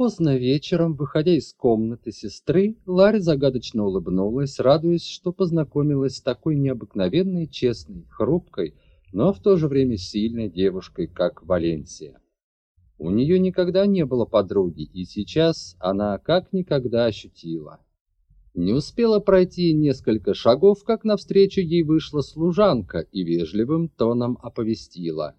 Поздно вечером, выходя из комнаты сестры, Ларри загадочно улыбнулась, радуясь, что познакомилась с такой необыкновенной, честной, хрупкой, но в то же время сильной девушкой, как Валенсия. У нее никогда не было подруги, и сейчас она как никогда ощутила. Не успела пройти несколько шагов, как навстречу ей вышла служанка и вежливым тоном оповестила.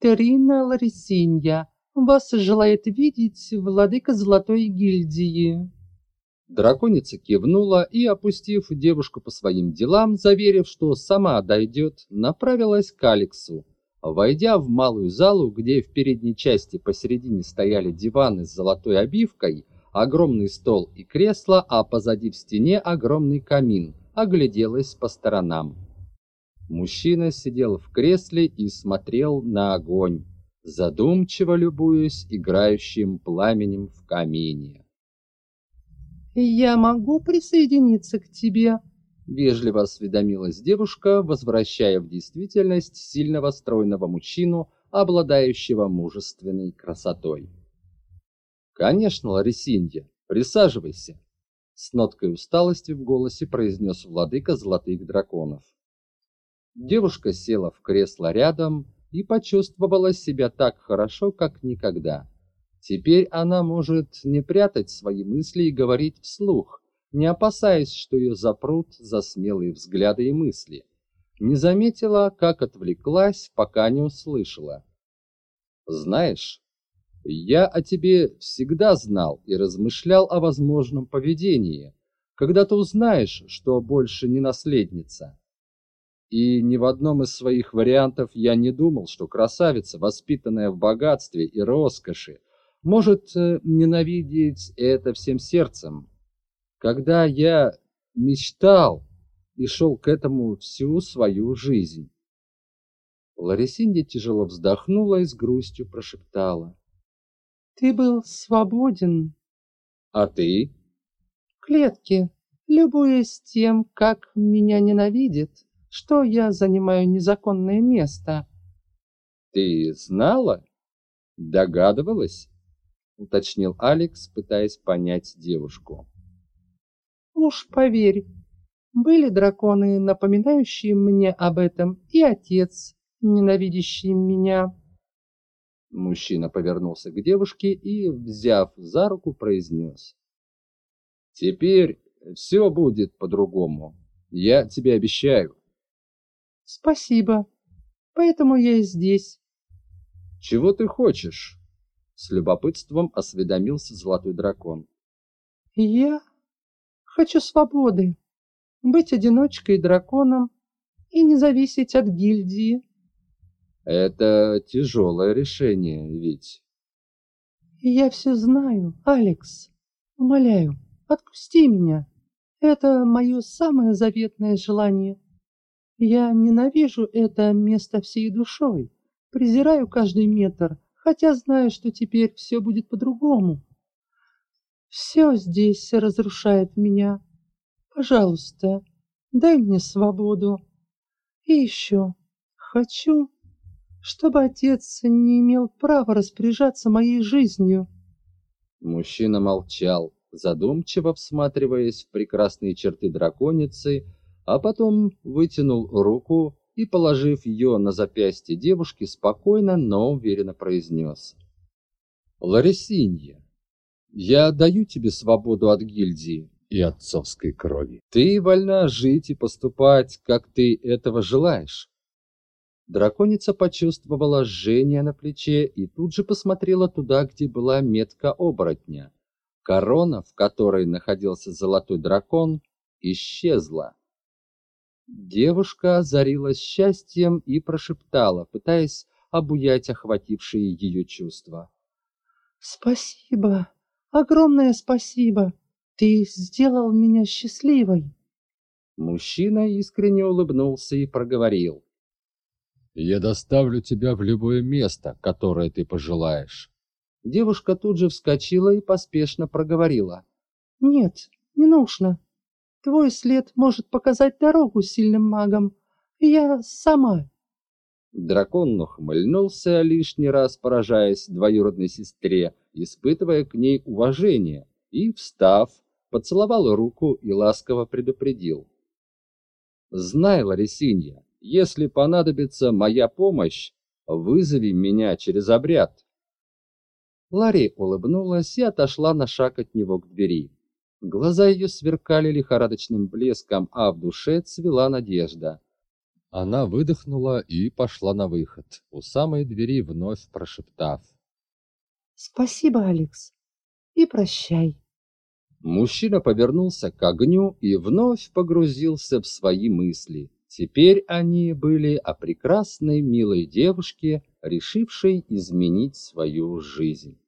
«Терина Ларисинья, вас желает видеть владыка Золотой гильдии. Драконица кивнула и, опустив девушку по своим делам, заверив, что сама дойдет, направилась к Алексу. Войдя в малую залу, где в передней части посередине стояли диваны с золотой обивкой, огромный стол и кресло, а позади в стене огромный камин, огляделась по сторонам. Мужчина сидел в кресле и смотрел на огонь задумчиво любуясь играющим пламенем в камине. «Я могу присоединиться к тебе?» — вежливо осведомилась девушка, возвращая в действительность сильного стройного мужчину, обладающего мужественной красотой. «Конечно, Ларисинья, присаживайся!» С ноткой усталости в голосе произнес владыка золотых драконов. Девушка села в кресло рядом и почувствовала себя так хорошо, как никогда. Теперь она может не прятать свои мысли и говорить вслух, не опасаясь, что ее запрут за смелые взгляды и мысли. Не заметила, как отвлеклась, пока не услышала. «Знаешь, я о тебе всегда знал и размышлял о возможном поведении, когда ты узнаешь, что больше не наследница и ни в одном из своих вариантов я не думал, что красавица, воспитанная в богатстве и роскоши, может э, ненавидеть это всем сердцем. Когда я мечтал и шел к этому всю свою жизнь. Ларисинди тяжело вздохнула и с грустью прошептала. «Ты был свободен». «А ты?» «В клетке, любуясь тем, как меня ненавидит что я занимаю незаконное место. Ты знала? Догадывалась? Уточнил Алекс, пытаясь понять девушку. Уж поверь, были драконы, напоминающие мне об этом, и отец, ненавидящий меня. Мужчина повернулся к девушке и, взяв за руку, произнес. «Теперь все будет по-другому. Я тебе обещаю». Спасибо. Поэтому я и здесь. Чего ты хочешь? С любопытством осведомился золотой дракон. Я хочу свободы. Быть одиночкой драконом и не зависеть от гильдии. Это тяжелое решение, ведь. Я все знаю, Алекс. Умоляю, отпусти меня. Это мое самое заветное желание. Я ненавижу это место всей душой, презираю каждый метр, хотя знаю, что теперь все будет по-другому. Все здесь разрушает меня. Пожалуйста, дай мне свободу. И еще хочу, чтобы отец не имел права распоряжаться моей жизнью. Мужчина молчал, задумчиво всматриваясь в прекрасные черты драконицы, а потом вытянул руку и, положив ее на запястье девушки, спокойно, но уверенно произнес. «Ларисинья, я даю тебе свободу от гильдии и отцовской крови. Ты вольна жить и поступать, как ты этого желаешь». Драконица почувствовала жжение на плече и тут же посмотрела туда, где была метка оборотня. Корона, в которой находился золотой дракон, исчезла. Девушка озарилась счастьем и прошептала, пытаясь обуять охватившие ее чувства. «Спасибо, огромное спасибо! Ты сделал меня счастливой!» Мужчина искренне улыбнулся и проговорил. «Я доставлю тебя в любое место, которое ты пожелаешь». Девушка тут же вскочила и поспешно проговорила. «Нет, не нужно. Твой след может показать дорогу сильным магам. Я сама. Дракон ухмыльнулся, лишний раз поражаясь двоюродной сестре, испытывая к ней уважение, и, встав, поцеловал руку и ласково предупредил. «Знай, Ларисинья, если понадобится моя помощь, вызови меня через обряд». Ларри улыбнулась и отошла на шаг от него к двери. Глаза ее сверкали лихорадочным блеском, а в душе цвела надежда. Она выдохнула и пошла на выход, у самой двери вновь прошептав. «Спасибо, Алекс, и прощай». Мужчина повернулся к огню и вновь погрузился в свои мысли. Теперь они были о прекрасной, милой девушке, решившей изменить свою жизнь.